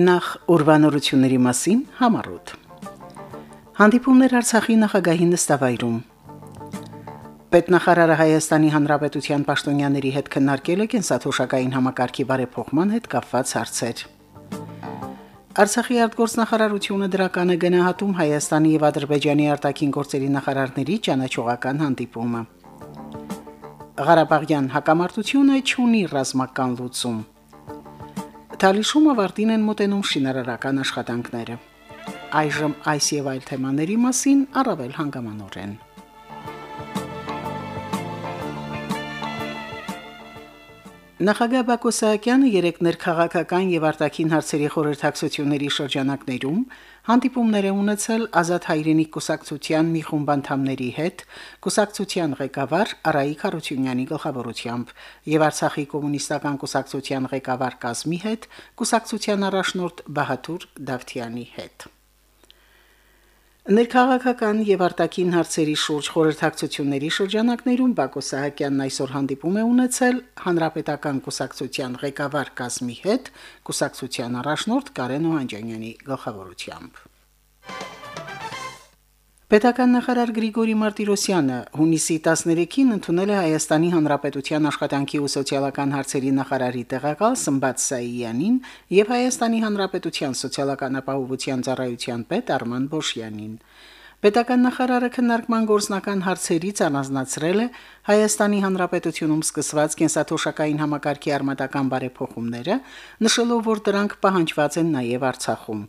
Նախ ուրվանորությունների մասին համառոտ։ Հանդիպումներ Արցախի նախագահի նստավայրում։ Պետնախարարը Հայաստանի Հանրապետության պաշտոնյաների հետ քննարկել է կենսաթոշակային համակարգի բարեփոխման հետ կապված հարցեր։ Արցախի արտգործնախարարությունը դրական է գնահատում Հայաստանի եւ Ադրբեջանի արտաքին գործերի նախարարների ճանաչողական հանդիպումը։ Ղարաբաղյան հակամարտությունը չունի ռազմական լուծում։ Թալիշում ավարտին են մոտենում շինարարական աշխատանքները։ Այժմ այս եւ այլ թեմաների մասին առավել հանգամանորեն։ Նախագահ Բակո Սահակյանը երեք ներքաղաքական եւ արտաքին հարցերի խորհրդակցությունների շրջանակներում հանդիպումներ է ունեցել Ազատ հայրենիք կուսակցության մի խումբ անդամների հետ, կուսակցության ղեկավար Արայիկ Հարությունյանի գլխավորությամբ եւ Արցախի կոմունիստական կուսակցության ղեկավար Կազմի հետ, կուսակցության առաջնորդ Բահաթուր Դավթյանի հետ։ Ներքաղաքական եւ արտաքին հարցերի շուրջ խորհրդակցությունների շրջանակներում Բակո Սահակյանն այսօր հանդիպում է ունեցել Հանրապետական կուսակցության ղեկավար Կազմի հետ, կուսակցության առաջնորդ Կարեն Օհանջանյանի գլխավորությամբ։ Պետական նախարար Գրիգորի Մարտիրոսյանը հունիսի 13-ին ընդունել է Հայաստանի Հանրապետության աշխատանքի ու սոցիալական հարցերի նախարարի տեղակալ Սմբատ Սաիյանին եւ Հայաստանի Հանրապետության սոցիալական ապահովության ծառայության պետ Արման Բոշյանին։ Պետական նախարարը քննարկման գործնական հարցերից առանձնացրել է Հայաստանի Հանրապետությունում սկսված կենսաթոշակային համակարգի արմատական բարեփոխումները, նշելով, որ դրանք պահանջված են նաև Արցախում։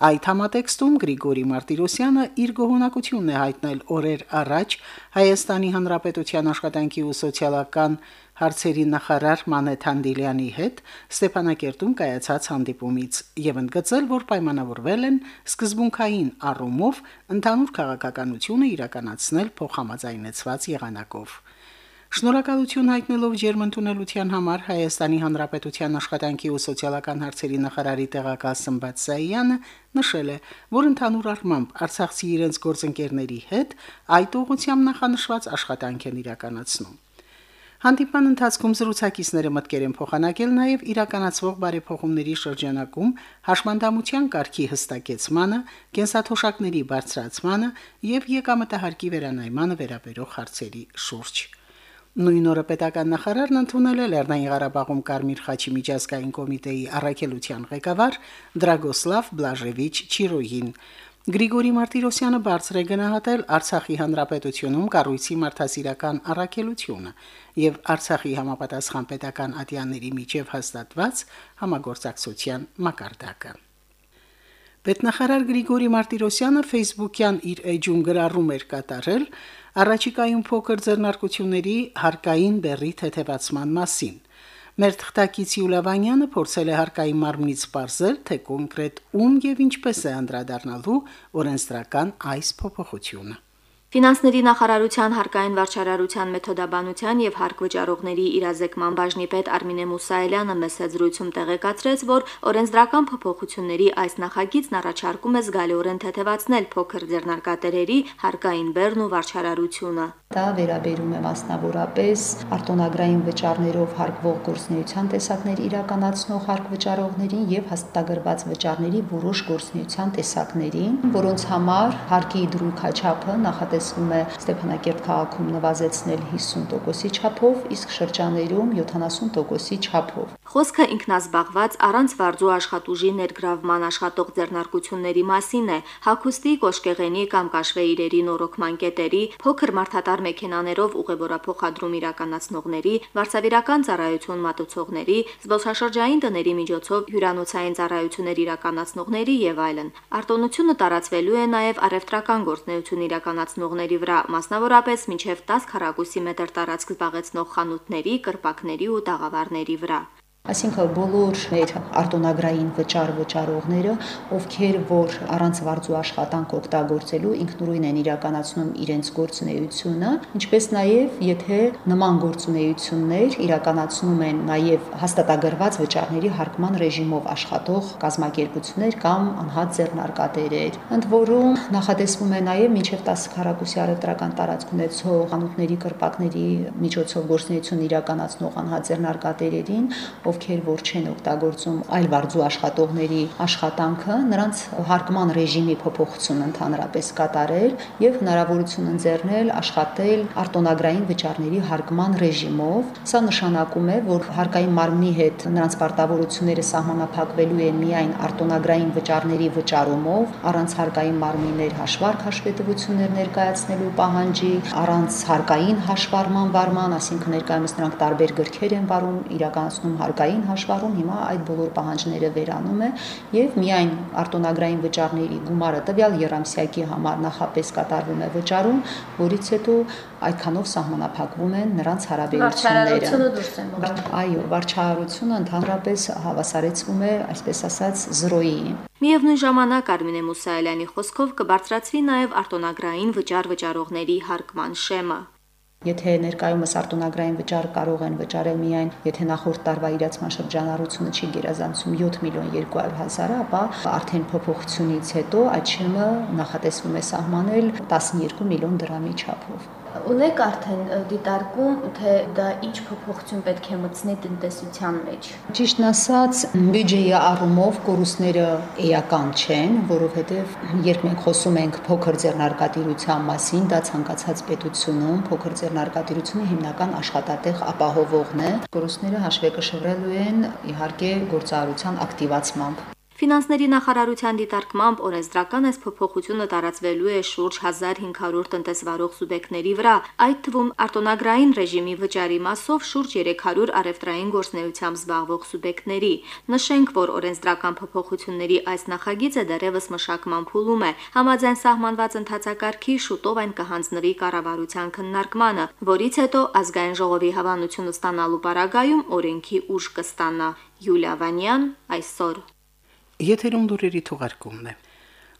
Այդ համատեքստում Գրիգորի Մարտիրոսյանը իր գոհունակությունն է հայտնել օրեր առաջ Հայաստանի Հանրապետության աշխատանքի ու սոցիալական հարցերի նախարար Մանեթ Հանդիլյանի հետ Ստեփանակերտում կայացած հանդիպումից եւ ընդգծել, որ պայմանավորվել են սկզբունքային առումով ընդհանուր քաղաքականությունը իրականացնել փոխհամաձայնեցված եղանակով։ Շնորհակալություն հայտնելով ջերմընդունելության համար Հայաստանի Հանրապետության աշխատանքի ու սոցիալական հարցերի նախարարի տեղակալ Սմբատ Սայյանը նշել է, որ ընդհանուր առմամբ Արցախցի իրենց գործընկերների հետ այդ ուղղությամբ նախանշված աշխատանք են իրականացնում։ Հանդիպան ընթացքում զրուցակիցները մտկեր են փոխանակել նաև իրականացվող բարեփոխումների շրջանակում հաշմանդամության կարգի հստակեցմանը, կենսաթոշակների բարձրացմանը եւ եկամտահարկի վերանայմանը վերաբերող հարցերի շուրջ։ Նույն օրը պետական նախարարն ընդունել է Լեռնային Ղարաբաղում Կարմիր խաչի միջազգային կոմիտեի առաքելության ղեկավար Դրագոսլավ Բլաժևիչ Չիրոյին։ Գրիգորի Մարտիրոսյանը բարձր է գնահատել Արցախի հանրապետությունում կառույցի մարդասիրական առաքելությունը եւ Արցախի համապատասխան պետական ատյանների միջև հաստատված համագործակցության մակարդակը։ Պետնախարար Գրիգորի Մարտիրոսյանը Facebook-յան իր էջում գրառում էր կատարել առաջիկայում փոքր ձեռնարկությունների հարկային բեռի թեթևացման մասին։ Մեր թղթակից Յուլիա Վանյանը փորձել է հարկային մարմնից ողրել, թե կոնկրետ ում եւ ինչպես է անդրադառնալու օրենսդրական այս փոփոխությունը։ Ֆինանսների նախարարության հարկային վարչարարության մեթոդաբանության եւ հարկ վճարողների իրազեկման բաժնի պետ Արմինե Մուսայելյանը մեծ զրույցում տեղեկացրեց, որ օրենսդրական փոփոխությունների այս նախագիծն առաջարկում է զգալիորեն թեթևացնել փոքր ձեռնարկատերերի հարկային բեռն ու վարչարարությունը։ Դա վերաբերում է մասնավորապես արտոնագրային վճարներով հարկվող գործնեության տեսակներ իրականացնող հարկ վճարողներին եւ հաստատագրված վճարների որոշ գործնեության տեսակներին, որոնց համար հարկի դրույքաչափը նախատես տեսնում է Ստեփանակերտ քաղաքում նվազեցնել 50%-ի չափով, իսկ շրջաներում 70%-ի չափով։ Խոսքը ինքնազբաղված առանց վարձու աշխատուժի ներգրավման աշխատող ձեռնարկությունների մասին է։ Հակոստի, Կոշկեղենի կամ Կաշվե իրերի նորոգման կետերի, փոքր մարդատար մեքենաներով ուղևորափոխադրում իրականացնողների, վարսավիրական ծառայություն մատուցողների, զբոսաշրջային տների միջոցով հյուրանոցային ծառայություններ իրականացնողների եւ այլն։ Արտոնությունը տարածվելու է նաեւ առևտրական գործնեություն իրականացնող գործողների վրա, մասնավորապես մինչև 10 քառակուսի մետր տարածք զբաղեցնող խանութների, կրպակների ու տաղավարների վրա։ Այսինքն բոլոր մեր արտոնագրային վճար վճարողները, ովքեր որ առանց վարձու աշխատանք օգտագործելու ինքնուրույն են իրականացնում իրենց գործունեությունը, ինչպես նաև եթե նման գործունեություններ իրականացնում են նաև հաստատագրված վճարների հարկման ռեժիմով աշխատող կազմակերպություններ կամ անհատ ձեռնարկատերեր։ Ընդ որում նախատեսվում է նաև մինչև 10 քառակուսի առևտրական տարածք ունեցող անուտների կրպակների միջոցով գործունեություն իրականացնող անհատ ձեռնարկատերերին, ովքեր որ չեն օգտագործում այլ վարձու աշխատողների աշխատանքը, նրանց հարկման ռեժիմի փոփոխություն ընդհանրապես կատարել եւ հնարավորություն ընձեռնել աշխատել արտոնագրային վճարների հարկման ռեժիմով։ Սա նշանակում է, որ հարկային մարմնի հետ նրանց պարտավորությունները սահմանափակվելու են միայն արտոնագրային վճարների վճարումով, առանց հարկային մարմիններ հաշվարկ հաշվետվություններ ներկայացնելու պահանջի, առանց հարկային հաշվառման վարման, այսինքն ներկայումս նրանք տարբեր գրքեր են վարում, իրականացնում հարկային հաշվառում, հիմա այդ բոլոր պահանջները վերանում է եւ միայն արտոնագրային վճարների գումարը տվյալ երամսյակի համար նախապես կատարվում է վճարում, որից հետո այդքանով սահմանափակվում են նրանց հարաբերությունները։ Այո, վարչահարությունը ընդհանրապես հավասարեցվում է, այսպես ասած, 0-ի։ Միևնույն ժամանակ Արմինե Մուսայելյանի խոսքով կբարձրացվի նաև արտոնագրային վճար վճարողների հարկման շեմը։ Եթե ներկայումս արտոնագրային վճար կարող են վճարել միայն, եթե նախորդ տարվա իրացման շրջանառությունը չի գերազանցում 7 միլիոն 200 հազարը, ապա արդեն փոփոխությունից հետո այդ շեմը նախատեսվում է սահմանել 12 միլիոն դրամի չափով ունեք արդեն դիտարկում, թե դա ինչ փոփոխություն պետք է մտցնի տնտեսության մեջ։ Ճիշտն ասած, բյուջեի առումով կորուստները էական չեն, որովհետև երբ մենք խոսում ենք փոքր ձեռնարկատիրության մասին, դա ցանկացած պետությունում փոքր ձեռնարկատիրությունը հիմնական աշխատատեղ ապահովողն է։ Կորուստները հաշվեկշռելու են իհարկե գործարարության ակտիվացմամբ։ Ֆինանսների նախարարության դիտարկմամբ օրենսդրական այս փոփոխությունը տարածվելու է շուրջ 1500 տնտեսվարող սուբյեկտների վրա, այդ թվում արտոնագրային ռեժիմի վճարի մասով շուրջ 300 առևտրային գործնեությամբ զբաղվող սուբյեկտների։ Նշենք, որ օրենսդրական փոփոխությունների այս նախագիծը դեռևս մշակման փուլում է։ Համաձայն սահմանված ընթացակարգի շուտով այն կհանձնվի կառավարության քննարկմանը, որից հետո ազգային ժողովի հավանություն ստանալու պարագայում օրենքի ուժ կստանա։ Յուլիա Վանյան այսօր Եթերում դուրերի թողարկումն է։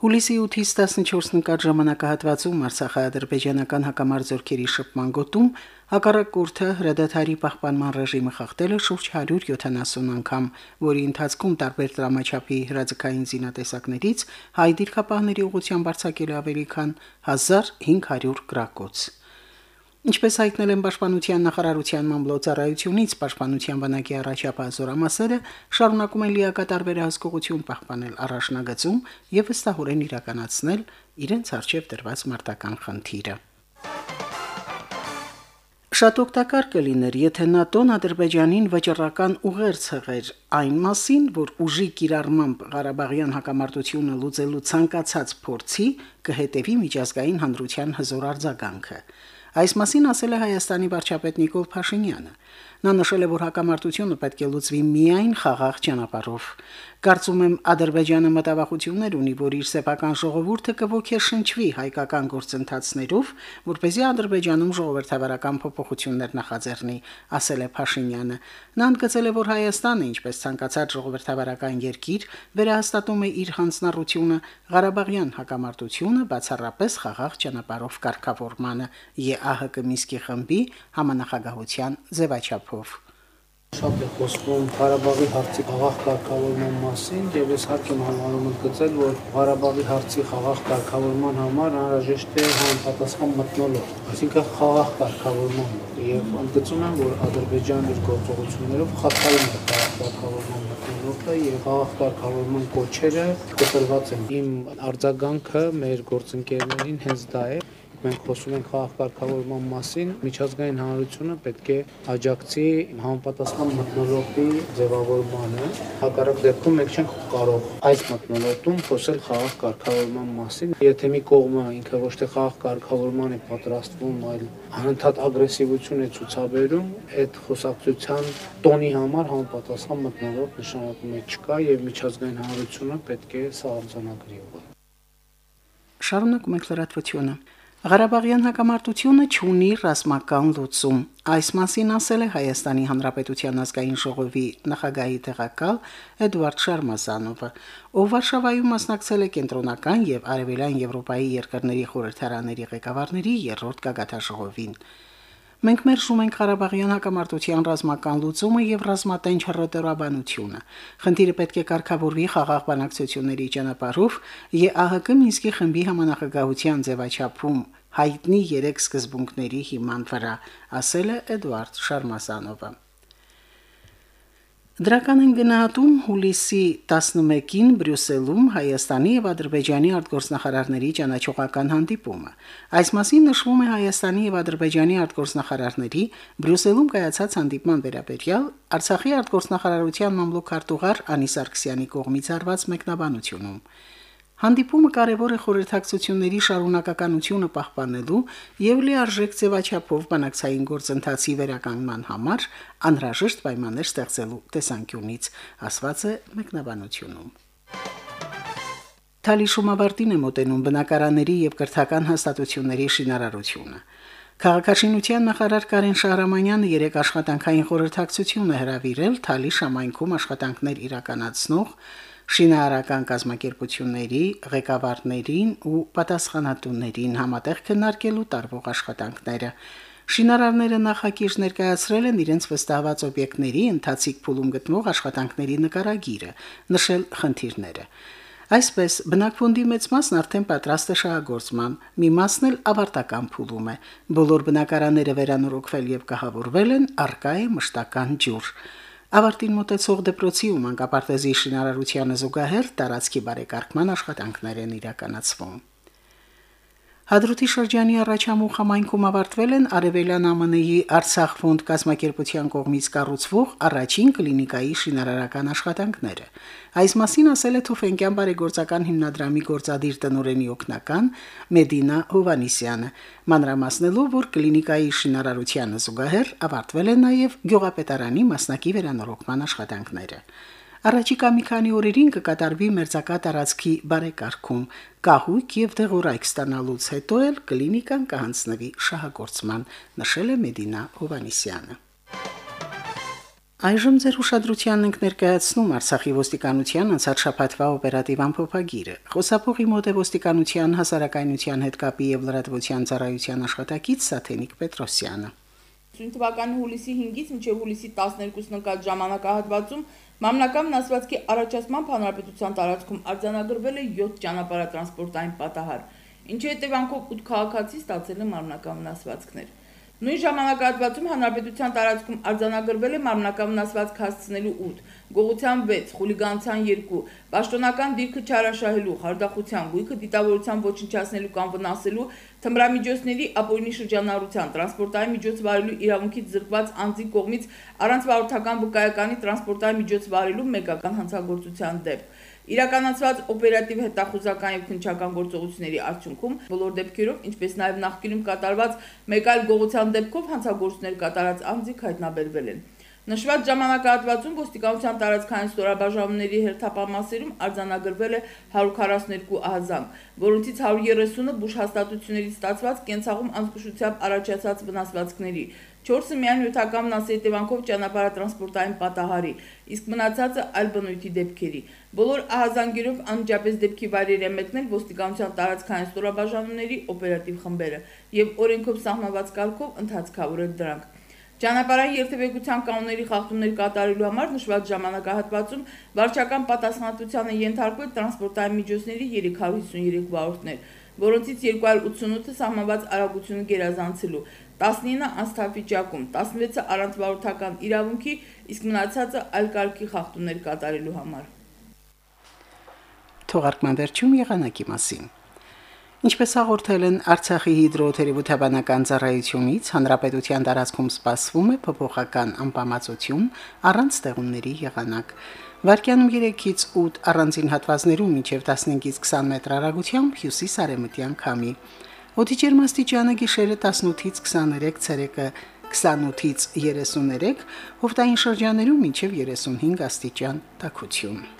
Հուլիսի 8-ից 14 նկատ ժամանակահատվածում Արցախա-ադրբեջանական հակամարձությունների շփման գոտում հակառակորդը հրադադարի պահպանման ռեժիմը խախտել է շուրջ 170 անգամ, որի ընթացքում տարբեր դրամաչափի հրաձգային զինատեսակներից հայ դիրքապահների ուղղությամբ արձակել ավելի քան 1500 գրակոց։ Ինչպես հայտնել են Պաշտպանության նախարարության մամլոյցարայությունից, Պաշտպանության բանակի առաջապահ զորամասերը շարունակում են լիակատար վերահսկողություն պահպանել առաջնագծում եւ վստահորեն իրականացնել իրենց արժեվ դրված մարտական խնդիրը։ Շատ օգտակար կլիներ, եթե ՆԱՏՕ-ն Ադրբեջանին վճռական ուղեր ցղեր այն մասին, որ ուժի կիրառմամբ Ղարաբաղյան հակամարտությունը լուծելու ցանկացած փորձի կհետևի միջազգային հանրության հզոր արձագանքը։ Այս մասին ասել է Հայաստանի վարչապետ Նիկոլ Փաշինյանը։ Նա նշել է, որ հակամարտությունը պետք է լուծվի միայն խաղաղ ճանապարհով։ Կարծում եմ Ադրբեջանը մտավախություններ ունի, որ իր սեփական ժողովուրդը կողոքեշնչվի հայկական գործընթացներով, որ เป զի Ադրբեջանում ժողովրդավարական փոփոխություններ նախաձեռնի, ասել է Փաշինյանը։ Նա ընդգծել է, որ Հայաստանը, ինչպես ցանկացած ժողովրդավարական երկիր, վերահաստատում է իր հանձնառությունը Ղարաբաղյան հակամարտությունը բացառապես խաղաղ ճանապարհով կարգավորմանը ԵԱՀԿ Միսկի խմբի համանախագահության ձևաչափով։ Շատ է խոսվում Ղարաբաղի հարցի խաղաղ կարգավորման մասին եւ ես հարկ եմ համարում ընդգծել, որ Ղարաբաղի հարցի խաղաղ կարգավորման համար անհրաժեշտ է համապատասխան մտնոլորտ, այսինքն խաղաղ կարգավորման եւ ընդգծում եմ, որ Ադրբեջանն իր գործողություններով խաթարում է կարգավորման մտնոլորտը եւ խաղաղ կարգավորման կոչերը կտրված են։ Իմ արձագանքը մեր գործընկերներին հենց դա է մենք խոսում ենք խաղաղ մասին, միջազգային հանրությունը պետք է աջակցի համապատասխան մտնոլորտի ձևավորմանը։ Հակառակ դեպքում մենք չենք կարող այս մտնոլորտում խոսել խաղաղ կարգավորման մասին։ Եթե մի կողմը ինքը ոչ թե խաղաղ կարգավորման է պատրաստվում, այլ անընդհատ ագրեսիվություն է ցուցաբերում, այդ խոսակցության տոնի համար համապատասխան մտնոլորտ նշանակում է չկա եւ միջազգային հանրությունը պետք է սա արձանագրի։ Շարունակում ենք լրատվությունը։ Ղարաբաղյան հակամարտությունը չունի ռազմական լուծում։ Այս մասին ասել է Հայաստանի Հանրապետության ազգային ժողովի նախագահի տեղակալ Էդվարդ Շարմազանովը, ով Վարշավայում մասնակցել է կենտրոնական եւ արևելյան Եվրոպայի երկրների խորհրդարաների ղեկավարների երրորդ գագաթաժողովին։ Մենք մերժում ենք Ղարաբաղյան հակամարտության ռազմական լուծումը եւ ռազմատենչ հռետորաբանությունը։ Խնդիրը պետք է կարգավորվի խաղաղ բանակցությունների ճանապարհով ԵԱՀԿ Մինսկի խմբի համանախագահության ձևաչափում հայտնի երեք սկզբունքների հիման վրա, ասել է Էդվարդ Շարմասանովը։ Դրական են գնահատում հուլիսի 11-ին Բրյուսելում Հայաստանի եւ Ադրբեջանի արտգործնախարարների ճանաչողական հանդիպումը։ Այս մասին նշվում է Հայաստանի եւ Ադրբեջանի արտգործնախարարների Բրյուսելում կայացած հանդիպման վերաբերյալ Արցախի արտգործնախարարության մամլոք արտուղար Անի Սարգսյանի կողմից արված մեկնաբանությունում։ Հանդիպումը կարևոր է խորհրդակցությունների շարունակականությունը պահպանելու եւ լիարժեք ձևաչափով բանակցային գործընթացի վերականգնման համար անհրաժեշտ պայմաններ ստեղծելու տեսանկյունից, ասված է մեկնաբանությունում։ Թալիշում ավարտին է մոտենում բնակարանների եւ կրթական հաստատությունների շինարարությունը։ Քաղաքաշինության նախարար Կարեն Շահրամանյանը երեք աշխատանքային խորհրդակցություն է հրավիրել Թալիշ համայնքում աշխատանքներ իրականացնող շինարարական կազմակերպությունների ղեկավարներին ու պատասխանատուներին համատեղ քննարկելու տարվող աշխատանքները։ Շինարարները նախագիծ ներկայացրել են իրենց վստահված օբյեկտների ընթացիկ փուլում գտնող աշխատանքների նկարագիրը, նշել խնդիրները։ Այսպես բնակվոնդի մեծ մասն արդեն պատրաստ է շահագործման, մի մասն էլ ավարտական փուլում է։ Բոլոր բնակարանները վերանորոգվել եւ կահավորվել են, արկա է մշտական ջուր։ Ավարտին մոտեցող դպրոցի ու մանկապարտեզի շինարարությանը զուգահեռ տարածքի բարեկարգման աշխատանքներ են իրականացվում։ Հադրութի շրջանի առաջամուխ համայնքում ավարտվել են Արևելյան ԱՄՆ-ի Արցախ ֆոնդ կազմակերպության կողմից կառուցվող առաջին կլինիկայի շինարարական աշխատանքները։ Այս մասին ասել է Թուֆենկյան բարեգործական հիմնադրամի գործադիր տնօրենի օգնական Մեդինա Հովանիսյանը, մանրամասնելով, որ կլինիկայի շինարարությանը զուգահեռ ավարտվել են նաև գյուղապետարանի մասնակի վերանորոգման աշխատանքները։ Առաջիկա մի քանի օրերին կկատարվի մերձակա տարածքի բարեկարգում, կահույք եւ դեղորայք ստանալուց հետո էլ կլինիկան կհանձնվի շահագործման, նշել է Մեդինա Հովանիսյանը։ Այժմ ձեր ուշադրությանն ենք ներկայացնում Արցախի ոստիկանության անցած շաբաթվա օպերատիվ ամփոփագիրը։ Խոսափողի մոտ է ոստիկանության հասարակայնության հետ կապի եւ լրատվության ծառայության աշխատակից Սաթենիկ Պետրոսյանը։ թվականի հուլիսի 5-ից մինչև հուլիսի 12-ն ընկած ժամանակահատվածում Մամնակամն ասվածքի առաջացմամբ հանրապետության տարածքում արձանագրվել է 7 ճանապարհատրանսպորտային պատահար, ինչի հետևանքով 8 քաղաքացի ստացել են մարմնակամն ասվածքներ։ Նույն ժամանակահատվածում հանրապետության տարածքում արձանագրվել է մարմնակամն ասվածք հասցնելու 8, գողության 6, խուլիգանության 2, պաշտոնական դիրքը չարաշահելու, խարդախության, գույքը դիտավորության ոչնչացնելու կամ վնասելու, թմրամիջոցների ապօրինի շրջանառության, տրանսպորտային միջոց վարելու իրավունքից զրկված անձի կողմից առանց վարորդական վկայականի տրանսպորտային միջոց վարելու մեկական հանցագործության դեպք։ Իրականացված օպերատիվ հետախուզական եւ քնչական գործողությունների արդյունքում բոլոր դեպքերով, ինչպես նաեւ նախկինում կատարված մեկ այլ գողության դեպքով հանցագործներ կատարած անձիկ հայտնաբերվել են։ Նշված ժամանակահատվածում ոստիկանության տարածքային ստորաբաժանումների հերթապամասերում արձանագրվել է 142 ահազանգ, որոնցից 130-ը բուժ հաստատություններից ստացված կենցաղում անզգուշությամբ առաջացած վնասվածքների, 4-ը միայն նյութական վնասի հետևանքով ճանապարհատրանսպորտային պատահարի, իսկ մնացածը այլ բնույթի դեպքերի։ Բոլոր ահազանգերով անմիջապես դեպքի վայրեր է մեկնել ոստիկանության տարածքային ստորաբաժանումների օպերատիվ խմբերը եւ օրենքով սահմանված կարգով ընդհանցքավորել դրանք։ Ճանապարհային երթևեկության կանոնների խախտումներ կատարելու համար նշված ժամանակահատվածում վարչական պատասխանատվության են ենթարկվել տրանսպորտային միջոցների 353 վարորդներ, որոնցից 288-ը սահմանված արագությունը գերազանցելու, 19-ը անստավիճակում, 16-ը առանց վարորդական իրավունքի, իսկ մնացածը այլ կարգի խախտումներ կատարելու համար։ Թողարկման վերջում եղանակի մասին։ Ինչպես հաղորդել են Արցախի հիդրոթերապևտաբանական ծառայությունից, հանրապետության տարածքում սպասվում է փոփոխական անբավարարություն առանց ստեղումների եղանակ։ Վարկյանում 3-ից 8 առանձին հատվածներում մինչև 15-ից 20 մետր արագությամբ հյուսիս-արևմտյան քամի։ Օդի ջերմաստիճանը գիշերը 18-ից 23 ցերեկը 28-ից 33, հովտային շրջաներում մինչև 35 աստիճան տաքություն։